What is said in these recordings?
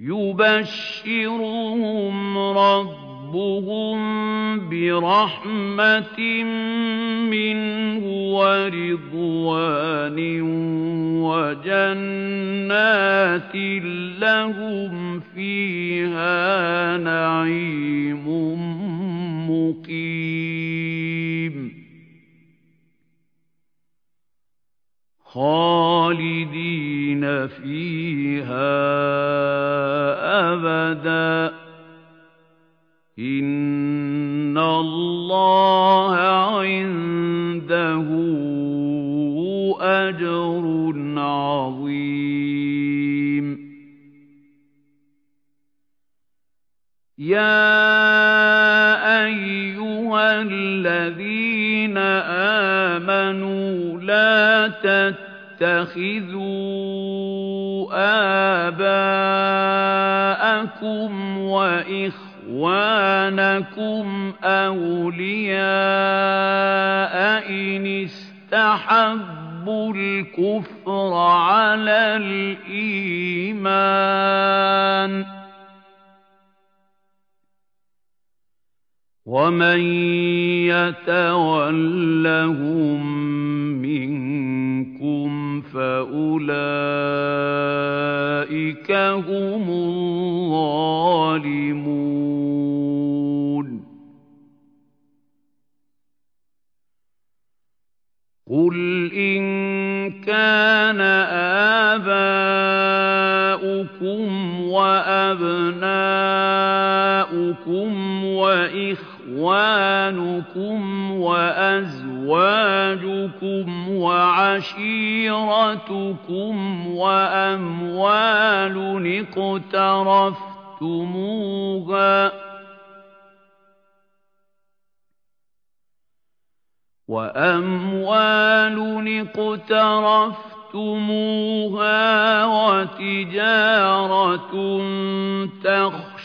يُبَشِّرُهُمْ رَبُّهُم بِرَحْمَةٍ مِّنْهُ وَرِضْوَانٍ وَجَنَّاتٍ لَّهُمْ فِيهَا نَعِيمٌ مُّقِيمٌ. خَالِدِينَ فِيهَا أَبَدًا ۚ. إِنَّ اللَّهَ عِندَهُ أَجْرٌ عَظِيمٌ. يَا أَيُّهَا الَّذِينَ آمَنُوا لَا تَتَّخِذُوا آبَاءَكُمْ وَإِخْوَانَكُمْ أَوْلِيَاءَ إِنِ اسْتَحَبُّوا الْكُفْرَ عَلَى الْإِيمَانِ ۚ وَمَن يَتَوَلَّهُم مِّنكُمْ فَأُولَٰئِكَ هُمُ الظَّالِمُونَ. قُلْ إِن كَانَ آبَاؤُكُمْ وَأَبْنَاؤُكُمْ وَإِخْوَانُكُمْ وَأَزْوَاجُكُمْ وَعَشِيرَتُكُمْ وَأَمْوَالٌ اقْتَرَفْتُمُوهَا وَتِجَارَةٌ تَخْشَوْنَ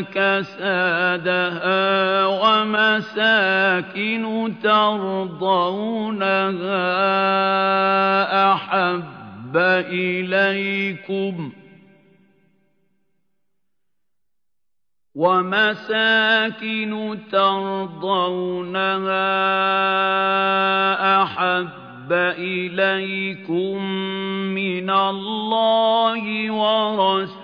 كَسَادَهَا وَمَسَاكِنُ تَرْضَوْنَهَا أَحَبَّ إِلَيْكُم مِّنَ اللَّهِ وَرَسُولِهِ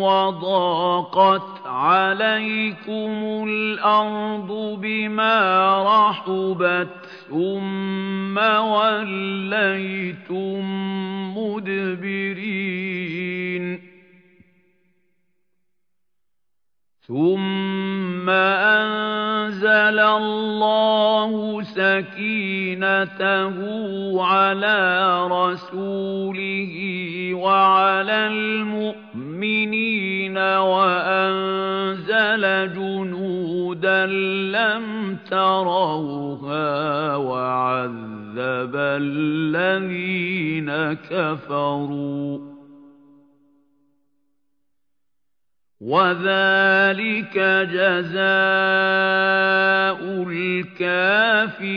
وَضَاقَتْ عَلَيْكُمُ الْأَرْضُ بِمَا رَحُبَتْ ثُمَّ وَلَّيْتُم مُّدْبِرِينَ ثُمَّ أَنزَلَ اللَّهُ سَكِينَتَهُ عَلَىٰ رَسُولِهِ وَعَلَى الْمُؤْمِنِينَ وَأَنزَلَ جُنُودًا لَّمْ تَرَوْهَا وَعَذَّبَ الَّذِينَ كَفَرُوا ۚ. وَذَٰلِكَ جَزَاءُ الْكَافِرِينَ